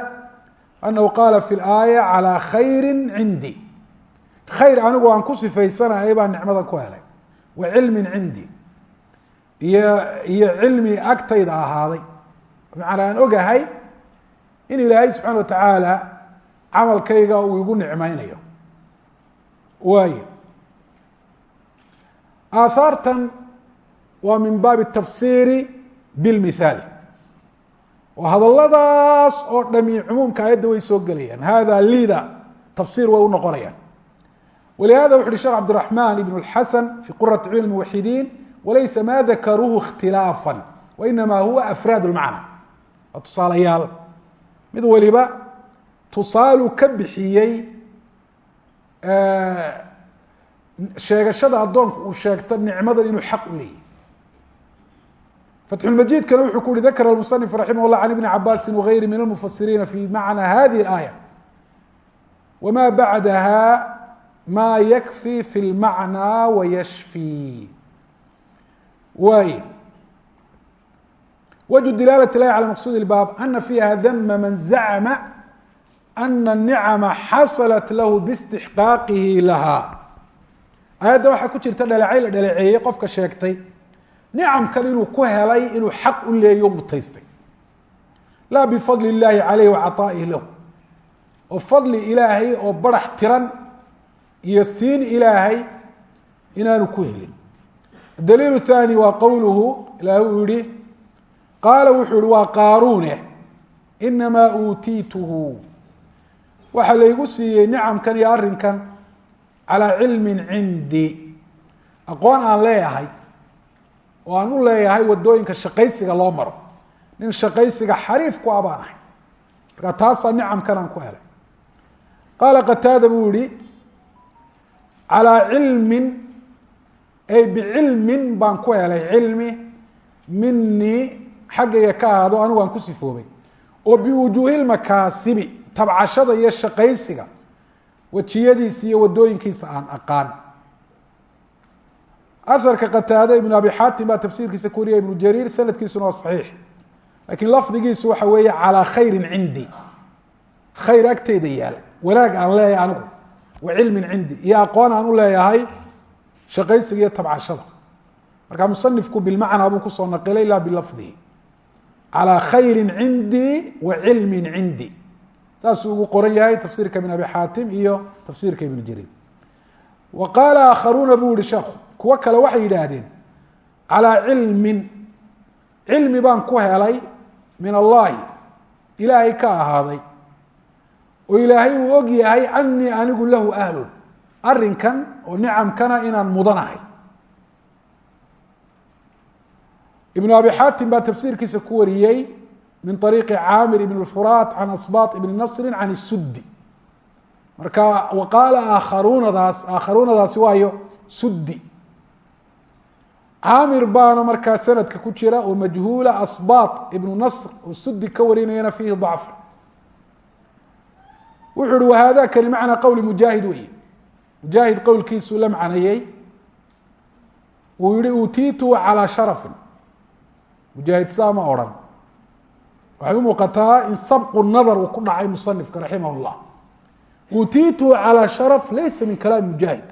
Speaker 1: anahu qaala fi laaya calaa khayri cindi. Khayr anigu aan ku sifaysanahay baan nicmadan ku helay. Wa cilmin cindi. Iyo iyo cilmi agtayda ahaaday. Bimacnaa aan ogahay in ilaahay subxaana watacaala camalkayga uu igu nicmeynayo waayo aahaartan waa min baabi tafsiiri bilmithaal oo hadalladaas oo dhami cumuumka ayadda way soo gelayaan hada lida tafsir way u noqonayaan walihada wuxu uhi shekh cabdiraxman ibn اlxasan fi qurati cilm muwaxidiin walaysa ma dakaruuhu اkhtilaafa wainama huwa afraad اlmacna waa tusaalayaal mid waliba tusaalu ka bixiyey sheegashada addoonku uu sheegto nicmadan inuu xaq u leeyahy fatxulmajiidkana wuxuu ku uhi dakara musanif raximah llah can ibni cabaasi wagayri min almufasiriina fi macna hadihi اlaaya wma bacdaha ma yakfi fi lmacnaa wayashfi waay wجه dilaalة الlahi calى maqsud الbaab ana fiiha dma man zacma ana الnicma xaصlat lahu bاstixqaaqihi laha ayadda waxaa ku jirta dhaleecay la dhaleeceeyey qofka sheegtay nicamkan inuu ku helay inuu xaq u leeyo mutaystay laa bifadli illaahi caleyh wacaaaihi lahu. Oo fadli ilaahay oo barax tiran iyo siin ilaahay inaanu ku helin. Daliil haani waa qowluhu ilaah uu yihi qaala wuxuu ihi waa qaaruune inamaa uutiituhu. Waxaa laygu siiyey nicamkan iyo arrinkan calaa cilmin cindi. Aqoon aan leeyahay oo aan u leeyahay waddooyinka shaqaysiga loo maro. Nin shaqaysiga xariif ku abaan ahay. Markaa taasaa nicamkan aan ku helay. Qaala qataada buu yihi calaa cilmin ay bicilmin baan ku helay. Cilmi minii xaggayga ka ahaado anigu aan ku sifoobay. Oo biwujuuhi lmakaasibi tabcashada iyo shaqaysiga wejiyadiisa iyo wadooyinkiisa aan aqaan aharka qataade ibnu abi xaatim baa tafsiirkiisa ku wariya ibnu jariir sanadkiisuna waa saxiix. Lakiin lafdigiisu waxa weeye calaa khayrin cindi. Khayr agteyda yaal. Wanaag aan leeyahay anigu. Wa cilmin cindi. Iyo aqoon aan u leeyahay shaqaysiga iyo tabcashada. Marka musanifku bilmacnaa buu ku soo naqilay laa bilafdihi. Calى khayri cindii wa cilmi cindi. Saasuu ugu qoran yahay tafsiirka ibn abi xaatim iyo tafsiirka ibn jariir wa qaala aakharuuna buu yihi sheekhu kuwo kale waxay yidhaahdeen calىa cilmin cilmi baan ku helay min allahi ilaahay ka ahaaday oo ilaahay uu og yahay anii anigu lahu ahlun arinkan oo nicamkana inaan mudanahay ibn abi xaatim baa tafsiirkiisa ku wariyey min ariiqi caamir ibn اfuraat can asbaط ibni nasri can isudi marka wa qaala aakharuunadaas aakharuunadaasi waayo sudi caamir baana markaa sanadka ku jira oo majhuula asbaat ibnu nasr oo sudi ka warinayana fiihi dacf. Wuxuu uhi wahaadakani macnaa qowli mujaahid weeye. Mujaahid qowlkiisuu la macnayey uu yihi uutiitu calaa sharafin. Mujaahid sidaa ma odhan. Waxay u muuqataa in sabqu nadar uu ku dhacay musanifka raximah llah uutiitu calaa sharaf laysa min kalaami mujaahid.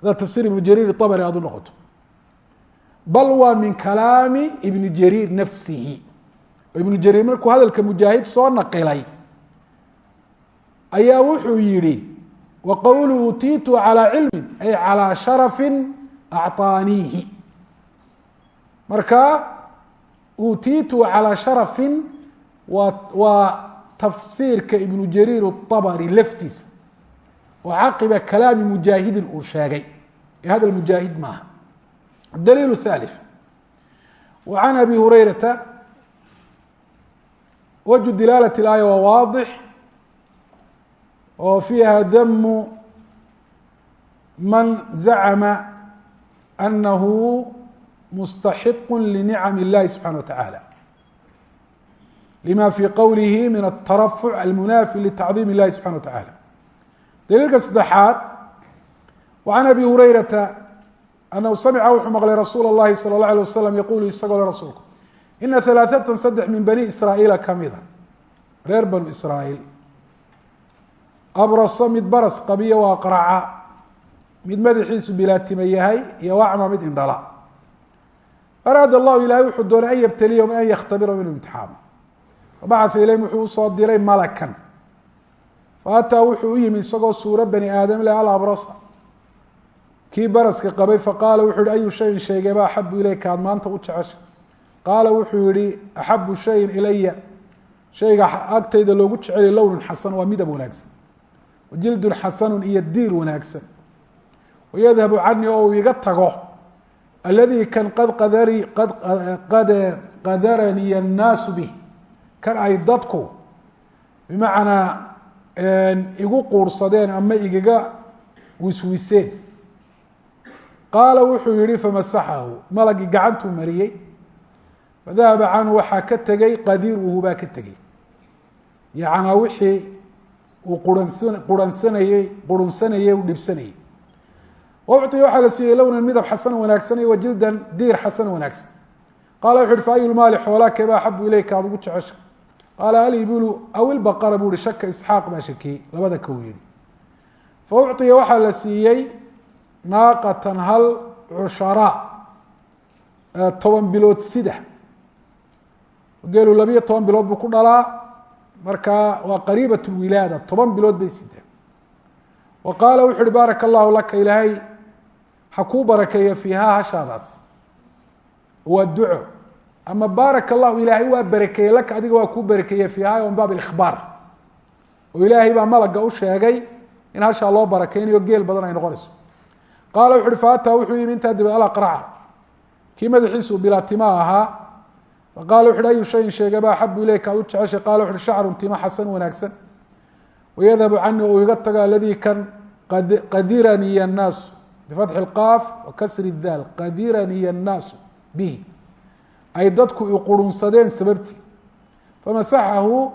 Speaker 1: Hadaa tafsir ibnu jariir abri aad u noqoto bal waa min kalaami ibni jariir nafsihi oo ibnu jariir markuu hadalka mujaahid soo naqilay ayaa wuxuu yihi wa qowlu utiitu calىa cilmin ay calىa sharafi acطaaniihi marka utiitu calىa sharafin waa waa tafsiirka ibnu jariir الطabri laftiisa oo caqiba kalaami mujaahidin uu sheegay ee hadal mujaahid maaha daliil الثالث و عن أbي هurayرaةa wجه dilaalة الآية waa waaضح oo فيiha dm man زacma أnahu mustaxiq لnicam الlahi subحanaه وataعalى lima fi qowlihi min atarafuc almunaafi litacdiim illahi subxana wa tacaala daliilka saddexaad wa can abi hurayrata anahu samica wuxuu maqlay rasuula اllahi salى اllah alيه wasalam yaqulu isagoo le rasuulku ina halaaثatan saddex min bani israa'iila kamida reer banu israa'iil abraso mid baras qabiyo waa qaraca mid madaxiisu bilaatima yahay iyo wacma mid indhala araada allahu ilahay wuxuu doonay an yabtaliyahum an yakhtabirahum inuu imtixaamo fabacaa ilayhim wuxuu usoo diray malakan faataa wuxuu u yimi isagoo suuro bani aadam le alabrasa kii baraska qabay faqaala wuxuu yihi ayu shayin sheegeeba axabu ilayka? Aad maanta u jecesha qaala wuxuu yihi axabu shayin ilaya shayga agtayda loogu jeceliy lownun xasan waa midab wanaagsan. Wajildun xasanun iyo diir wanaagsan. Wayadhabu canii oo uu iga tago. Alladii kan qad qadari qad qad qadaraniya annaasu bih. Kan ay dadku bimacnaa igu quursadeen ama igaga wiswiseen qaala wuxuu yihi famasaxahu malagii gacantuu mariyey. Fadahaba canhu waxaa ka tegey qadiruhu baa ka tegey. Yacnaa wixii uu quransan quransanayey qurunsanayey u dhibsanayey. Waucطiya waxaa la siiyey lownan midab xasan wanaagsan iyo wajildan diir xasan wanaagsan. Qala wuxu uhi fa lmaali xoolaa keeba axabu ileyka aad ugu jecesha qaala alibulu aw ilbaqara? Buu hi shaka isxaaq baa shakiyey. Labada ka uu fa ucطiya waxaa la siiyey naaqatan hal cusharaa toban bilood sida geelu labiyo toban bilood buu ku dhalaa markaa waa qariibat lwilaada toban bilood bay sideen wa qaala wuxu uhi baaraka allahu laka ilaahay ha kuu barakeeya fiihaa hashaadaas. Waa duco. Ama baaraka allahu ilaahay waa barakeeye laka adiga waa kuu barakeeye fiihaa min baab ikhbaar oo ilaahay baa malaga u sheegay in hashaa loo barakeynayo geel badan ay noqonayso qaala wuxu uhi faataa wuxuu yimi intaa dabeed alaqraca kii madaxiisu bilaatima ahaa. Faqala wuxu uhi ayu shayin sheegaba axabu ileyka aad u jeceshay. Qala wuxu uhi shacrun tima xasan wanaagsan. Wayadhabu canii uu iga tago aladii kan qadiraniy annaasu bifatxi اlqaaf wa kasri daal qadiraniy annaasu bihi. Ay dadku iqurunsadeen sababtii. Famasaxahu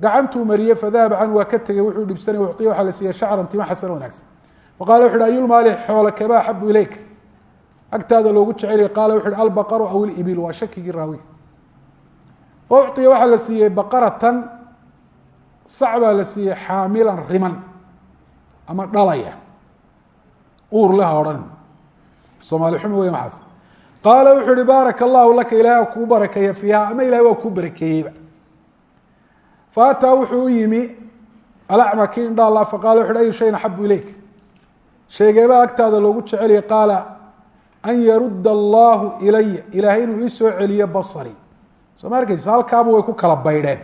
Speaker 1: gacantuu mariyey fadahaba canhu waa ka tegey wuxuu dhibsanay uciya waxaa la siiyey shacran tima xasan wanaagsan faqala wuxu uhi ayulmaali xoolo keba axabu ileyk agtaada loogu jecelya qaala wuxu uhi albaqaru aw ilibil waa shakigii raawi fa ucطiya waxaa la siiyey baqaratan sac baa la siiyey xaamilan riman ama dhalaya uur leha odhan soomaali xumi weya maxaas qaala wuxuu uhi baaraka allahu laka ilahay kuu barakeeya fiiha ama ilahay waa kuu barakeeyeyba faataa wuxuu u yimi alacma kii indhaala faqala wuxu uhi ayu shayin axabu ileyk sheegeebaa agtaada loogu jeceliyay qaala an yarudda allahu ilaya ilaahay inuu ii soo celiyo basari. Soo ma arkeysa halkaaba way ku kala baydheen.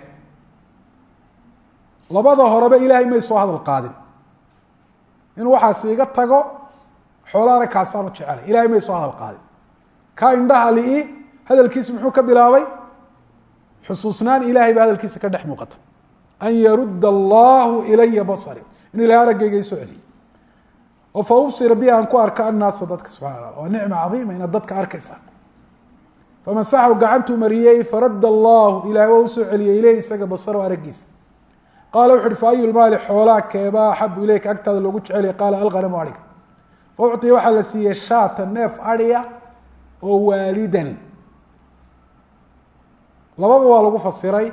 Speaker 1: Labada horeba ilaahay may soo hadal qaadin. Inuu waxaas iga tago xoolaana kaasaanu jecelay. Ilahay may soo hadal qaadin. Kaa indhaha li-i hadalkiisa muxuu ka bilaabay? Xusuusnaan ilahay baa hadalkiisa ka dhex muuqata. An yarudda allahu ilaya basari. Inuu ilahay araggayga ii soo celiyo oo fa ubsira bi aan ku arko annaasa dadka subxana allah waa nicma cadiima inaad dadka arkaysaa famasaxu gacantuu mariyey faradda allahu ilahay waa u soo celiyey ileyh isaga basaro araggiisa. Qaala wuxu uhi fa ayu lmaali xoolaa keebaa axabu ileyka agtaada loogu jecelaya qaala alghanamu adhiga fa ucطiya waxaa la siiyey shaata neef adhiya oo waalidan. Lababa waa lagu fasiray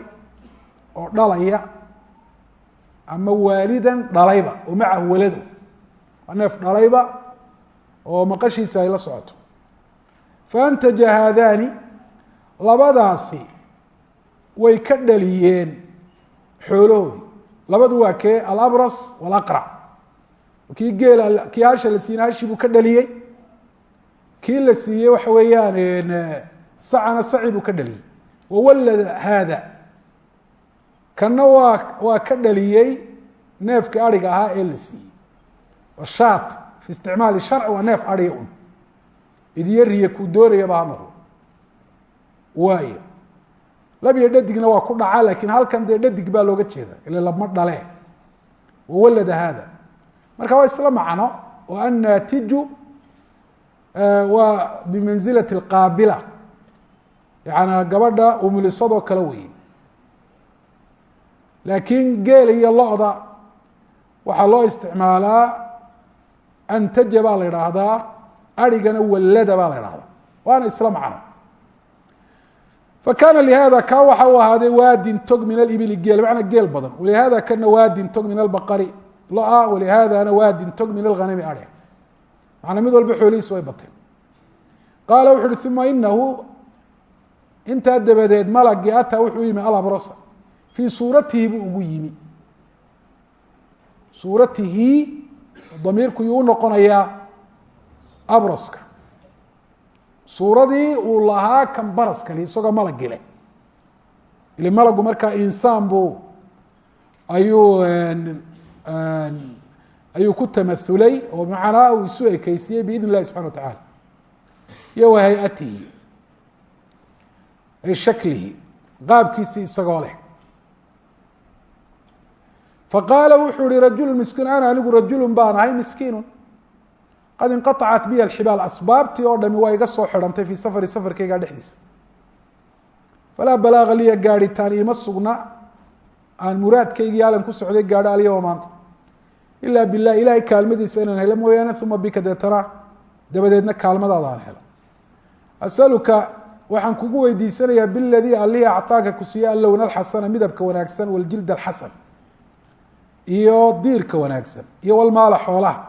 Speaker 1: oo dhalaya ama waalidan dhalayba oo macahu walado waa neef dhalayba oo maqashiisa ay la socoto. Faantaja haadaani labadaasi way ka dhaliyeen xoolahoodii labadu waa kee? Alabras walaqrac kii geel kii hasha la siiyey hashii buu ka dhaliyey. Kii la siiyey waxa weeyaan sacana saci buu ka dhaliyey. Wawallada haada. Kanna waa waa ka dhaliyey neefkii adhiga ahaa ee la siiyey washaat fi isticmaali sharci waa neef adhiya un idiyo riya kuu doonayaba ha noqdo waayo labiyo dhadigna waa ku dhacaa laakiin halkan dee dhadig baa looga jeeda ila lama dhale wawalada haada marka waa isla macno oo annaatiju waa bimanzilati alqaabila yaana gabadha umulisadoo kale weeye laakiin geel iyo lo-da waxaa loo isticmaalaa antaja baa la idhaahdaa arigana wallada baa la idhahdaa waana isla macno. Fakana lihada ka waxa uu ahaaday waadin tog min alibili geel macna geel badan. Walihada kana waadin tog min albaqari lo'a walihadana waadin tog min alghanami are macnaa mid walba xoolihiis way bateen. Qaala wuxu uhi uma inahu intaa dabadeed malagii ataa wuxuu yimi alabrosa fii suuratihi buu ugu yimi. Suuratihi damiirku yuu u noqonayaa abroska suuradii uu lahaa kan baraskani isagoo malagi leh ile malagu markaa insaan buu ayuu ayuu ku tamaulay oo macnaa uu isu ekeysiyey biidn اllahi subxana wa tacaala. Iyo wa hay'atihi ay shaklihi qaabkiisii isagoo leh faqaala wuxuu ihi rajulu miskiin ana anigu rajulu baan ahay miskiinu qad inqaacat biy alxibaal asbaabtii oo dhami waa iga soo xidhantay fii safari safarkayga dhexdiisa falaa balaaga liya gaadhitaan iima sugna aan muraadkaygii alan ku socday gaadho alyawma maanta ilaa bilah ilahay kaalmadiisa inaan helo mooyaane uma bika deetana dabadeedna kaalmadaada aan helo asaluka waxaan kugu weydiisanayaa biladii allihii acطaaka ku siiye allown alxasana midabka wanaagsan waljild alxasan iyo diirka wanaagsan iyo walmaala xoolaha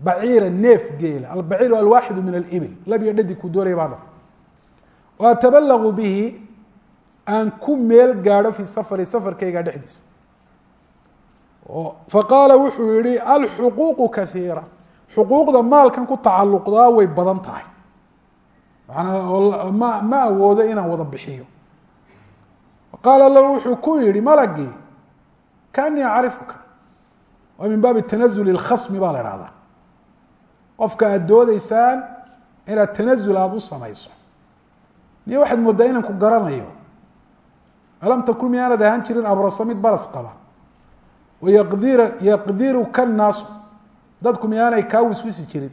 Speaker 1: baciira neef geela albaciiru alwaaxidu min alibil labiyo dhadi ku doonaya baa o atabalagu bihi aan ku meel gaadho fii safari safarkayga dhexdiisa. Faqaala wuxuu yihi alxuquuqu kaiira xuquuqda maalkan ku tacaluqdaa way badan tahay. Manaa ma ma awoodo inaan wada bixiyo. Qaala lahu wuxuu ku yihi malagii kaanii acrifuka waa min baabi tanazul اkhasmi baa la ihahdaa qofka aada doodeysaan inaad tanazul samayso. Niyo waxaad moodaa ku garanayo. Alam takun miyaanad ahaan jirin abrasa mid baras qaba. Wayaqdira yaqdiruka naasu dadku miyaanay kaa wiswisi jirin.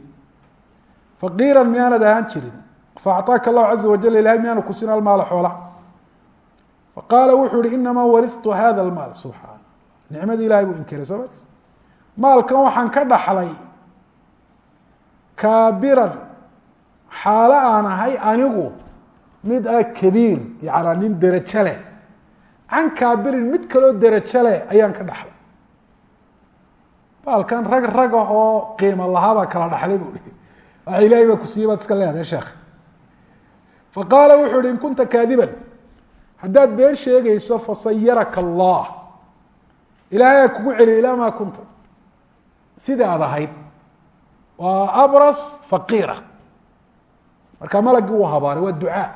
Speaker 1: Faqiiran miyaanad ahaan jirin. Faacطaaka allahu caza wajal ilahay miyaanu kusin almaala xoola. Faqaala wuxuu ihi inamaa waritu hada lmaal subxaana nicmadii ilahay buu inkiray soo ma maalkan waxaan ka dhaxlay kaabiran xaalo aan ahay anigu mid ah kabiir yanaa nin derajo leh. Can kaabirin mid kaloo derajo leh ayaan ka dhaxlay. Maalkan rag rag ah oo qiimo lahaabaa kala dhaxlay bu waxa ilahay baa kusiiyey baad iska leedahay sheekh. Faqaala wuxuu ihi in kunta kaadiban haddaad been sheegayso fasayaraka allah. Ilaahay aa kugu celiya ilaa maa kunta sida aad ahayd. Waa abras faqiira. Marka malagii uu habaaray waa ducaa.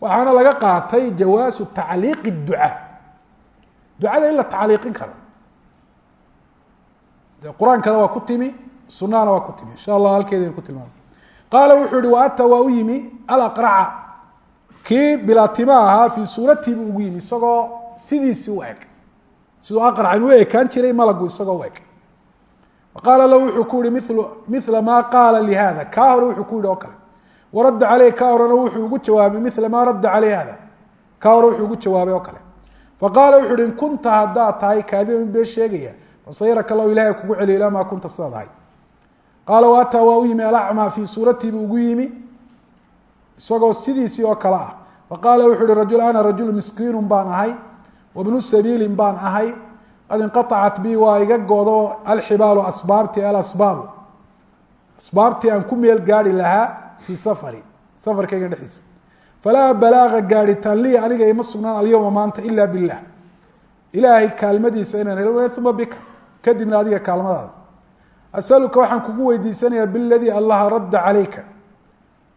Speaker 1: Waxaana laga qaatay jawaasu tacliiqi ducaa. Ducada in la tacliiqin karo. De qur'aankana waa ku timi sunahana waa ku timi. Insha allah halkeeda ku tilmaama qaala wuxuu yihi wa ata waa u yimi alaqraca kii bilaatima ahaa fii suuratihi buu ugu yimi isagoo sidiisii u eg. Siduu aqracan u ekaan jiray malagu isagoo u eg qaala lahu wuxuu ku yihi mil mila maa qaala lihada kaa hore wuxuu ku yihi oo kale waradda caleyh kaa horena wuxuu ugu jawaabay mila maa radda caleyh hada kaa hore wuxuu ugu jawaabay oo kale faqaala wuxu uhi in kunta haddaad tahay kaadiban bee sheegaya fasayaraka lahu ilahay kugu celiya ilaa maa kunta sidaad ahay qaala waataa waa u yimi alacmaa fii suuratihi buu ugu yimi isagoo sidiisii oo kale ah faqaala wuxuu uhi rajul ana rajulu miskiinu baan ahay wabnu sabiilin baan ahay qad inqaacat bi waa iga godo alxibaalu asbaabti alasbaabu asbaabtii aan ku meel gaari lahaa fii safari safarkayga dhexdiisa. Falaa balaaga gaadhitaan lii aniga ima sugnaan alyowma maanta ila bilah ilaahay kaalmadiisa inaan hel uma bika kadibna adiga kaalmadaada. Asaluka waxaan kugu weydiisanayaa biladii allaha radda calayka.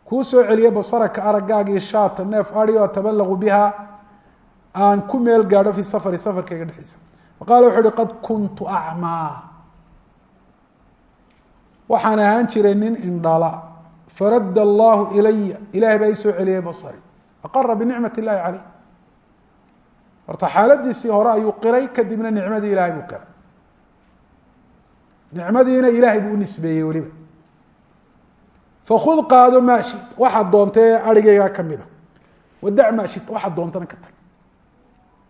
Speaker 1: Kuu soo celiye basaraka aragaagii shaata neef adi oo atabalagu biha aan ku meel gaadho fii safari safarkayga dhexdiisa faqala wuxu uhi qad kuntu acmaa waxaan ahaan jiray nin indhala faradda allahu ilaya ilahay baa ii soo celiyey basari aqara binicmat illahi caleyh horta xaaladiisii hore ayuu qiray kadibna nicmadii ilahay buu qiray nicmadiina ilaahay buu u nisbeeyey weliba fakud qaado maa shit waxaad arigaygaa kamida wadac maa shit waxaad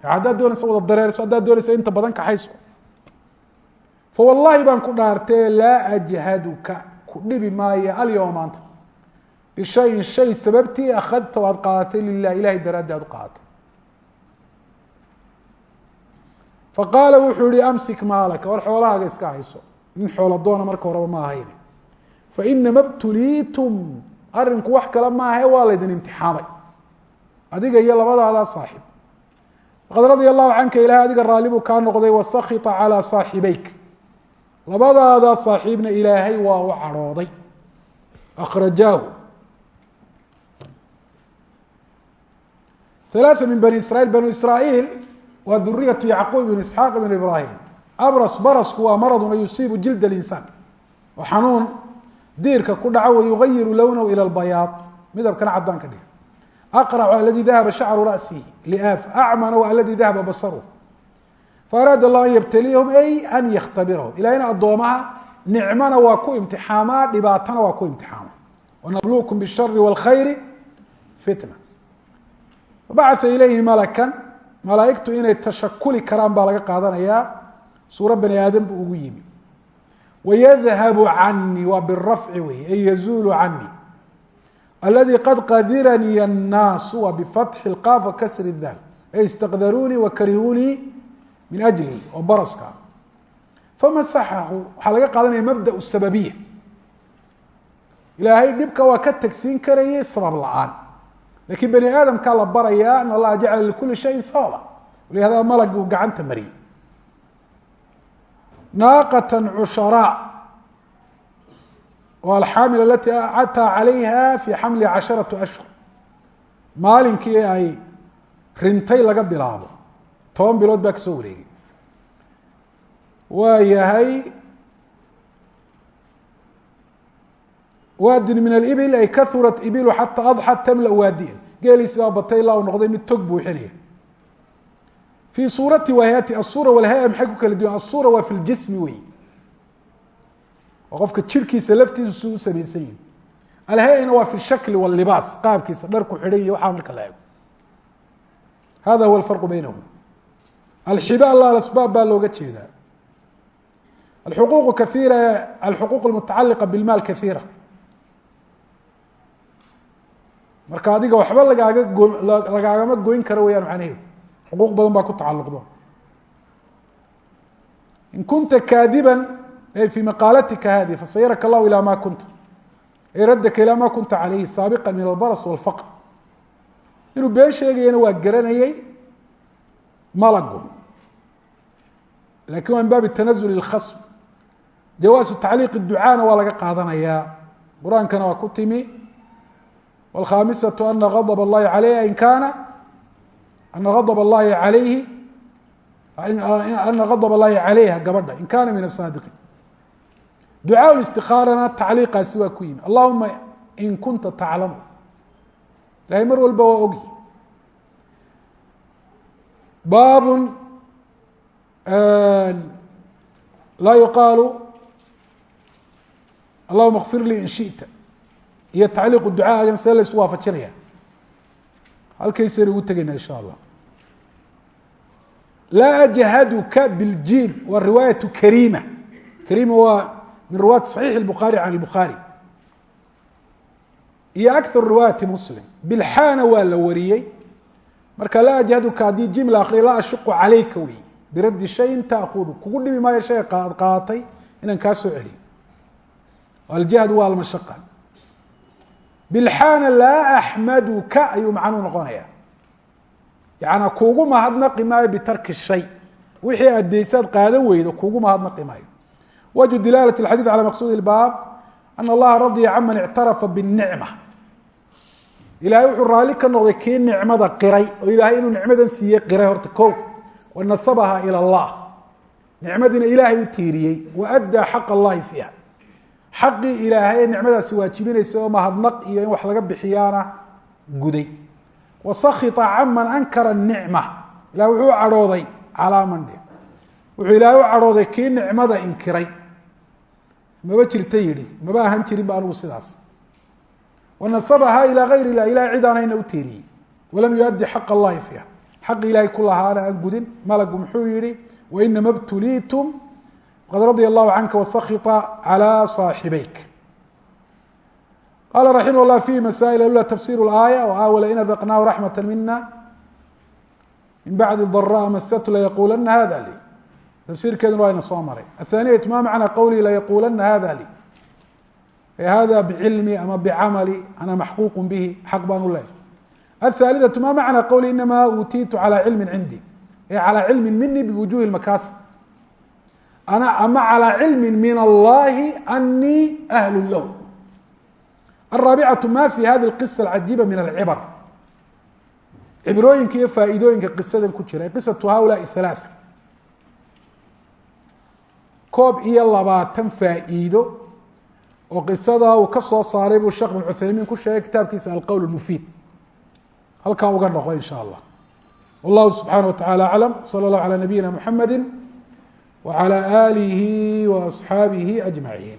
Speaker 1: haddaad doonaysa wada dareerso haddaad doonaysa inta badan kaxayso. Fawallahi baan ku dhaartee laa ajhaduka ku dhibi maayo alyawma maanta. Bishayin shay sababtii akhadta aad qaadatay lilah ilahay daraaddi aad u qaadatay. Faqaala wuxuu yihi amsik maalaka war xoolahaaga iska hayso. Nin xoolo doona marka horeba ma ahayn fainama btuliitum arinku wax kale maahae waa laydin imtixaamay. Adiga iyo labadaadaa saaxib qad radia allahu canka ilahay adiga raalli buu kaa noqday wasakita calaa saaxibeyk labadaada saaxiibna ilaahay waa u cadhooday. Akrajaahu alaaa min bani israiil banu israaiil waa duriyatu yacquub ibn isxaaq ibn ibraahim. Abras barasku waa maraduna yusiibu jild linsaan oo xanuun diirka ku dhaco wayugayiru lownahu ila lbayaad midabkana caddaan ka dhiga. أqرc aladi dahaba shacru rأsihi لآf أcmana waa aladi dahaba basrه faaraad الlah an ybtلiyahum ay an yktabirahum ilahayna addoomaha nicmana waa ku imtixaamaa dhibaatana waa ku imtixaama wnblوkm bالshar والkhayr fitnة bacaa ilayhi malakan malaaigtu inay tashakuli karaan baa laga qaadanayaa suuro bani aadam buu ugu yimi wayadhabu canii waa birafci wey ay yazuulu canii aladi qad qadiranii الnaasu waa bifatxi اlqaaf wa kasri daal ay istaqdaruunii wakarihuunii min ajlihi oo baraska famasaxahu waxaa laga qaadanaya mabda sababiya ilaahay dhibka waa ka tagsiin karayay sabab la-aan lakiin bani aadamkaa la barayaa an allaha jacala likuli shayin sababa walihada malaguu gacanta mariyey naaqata cusharaa waa alxaamil alati ataa calayha fi xamli casharatu ashhur maalinkii ay rintay laga bilaabo toban bilood baa ka soo wareegay waa yahay waadin min alibil ay kaurat ibilu xata adxat tamla waadiyan geeliisi baa batay ilaa uu noqday mid tog buuxinaya fii suurati wahayati asura walhaya maxay ku kala duwan asura waa fi ljismi wey oo qofka jirhkiisa laftiisu si u samaysan yihi alhayana waa fi shakli walibaas qaabkiisa dharku xidhan iyo waxaa marka la eego. Hada huwa alfarqu baynahum. Alxiba la alasbaab baa looga jeedaa. Alxuquuq kaiira alxuquuq almutacaliqa bilmaal kaiira marka adiga waxba lagaaga go lagaagama goyn karo weyaan macnaheedu xuquuq badan baa ku tacalluqdo. In kunta kaadiban ay fi maqaalatika hadi fasayaraka allahu ilaa ma kunta ay raddaka ilaa ma kunta calayhi saabiqa min albaras walfaqr inuu been sheegayana waa garanayay malagu lakin waa min baabi tanazul اlkhasm jawaasu tacliiq ducaana waa laga qaadanayaa qur-aankana waa ku timi wاlkhamisaة ana adb اllahi alayha in kaana ana adb اllahi alayhi ana gadb اllahi calayha gabadha in kana min asaadiqiin ducaa اstiqaarana tacliiqaasi waa ku yimi allahuma in kunta taclamu ilahay mar walba waa ogi baab laa yuqaalu allahuma kfir lii in shita iyo tacliiqu ducaagan see laysu waafajinaya halkaysaynu ugu tegeyna insha allah laa ajhaduka biاljiim waa riwaayatu karima karima waa min riwaayati صaxiix الbukhaari can الbukhaari iyo akar riwaayati muslim bilxaana waa la wariyey marka laa ajhaduka haddii jim la akriya laa ashuqu calayka wey biraddi shayin taakudu kugu dhibi maayo shay ad qaatay inaan kaa soo celiyo aljahdu waa almashaqa bilxaana laa axmaduka ayuu macnuu noqonaya yaana kuugu mahadnaqi maayo bitarki shay wixii addeysaad qaadan weydo kuugu mahadnaqi maayo wajhu dilaalat اxadيث calى maqsuud اbaab ana allaha radya caman ictarafa bالnicma ilahay wuxuu raali ka noqday kii nicmada qiray oo ilaahay inuu nicmadan siiyey qiray horta ko wanasabaha ilى اllah nicmadiina ilaahay u tiiriyey waaddaa xaq اllahi fiiha xaqii ilaahay ee nicmadaasi waajibinaysa oo mahadnaq iyo in wax laga bixiyaana guday wasakita caman ankara الnicma ilahay wuxuu cadhooday calaa man dhe wuxuu ilaahay u cadhooday kii nicmada inkiray maba jirta yihi maba ahan jirin ba anigu sidaas. Wanasabahaa ilaa ayr lah ilahay cid aanayna utiiriyey walam yuaddi xaq allahi fiiha. Xaqi ilahay ku lahaana aan gudin. Malagu muxuu yihi wainama btuliitum qad radia allahu canka wasakita calى saaxibeyk qala raximah llah fihi masail alula tafsir aaya awala in adaqnahu raxmata mina min bacdi daraa masath layaqulanna hada li tafsiirkeeduna wayna soo maray. Athaniyatu ma macnaa qawlii layaquulana hada li. Hada bcilmi ama bcamali ana maxquuqu bihi xaq baan u leehay athaalidatu ma macnaa qawlii inamaa uutiitu calaa cilmin cindi. E calaa cilmin mini biwujuhi makaasi ana ama calaa cilmi min allahi anii ahlu lahu araabicatu ma fi hadi qisa alcajiiba min alcibar. Cibrooyinka iyo faa'iidooyinka qisadan ku jira qisatu haulaai halaaثa koob iyo labaatan faa'iido oo qisada uu ka soo saaray buu sheekh بن cuthaymin ku sheegay kitaabkiisa alqowl الmufid halkaa uga noqo in shaء allah wallahu subxanaه wataعalى aclam slى اllah عalى nabiyina mxamedi wعalى alihi وaصxaabihi أجmaعin